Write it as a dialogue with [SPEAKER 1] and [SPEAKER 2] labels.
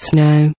[SPEAKER 1] snow.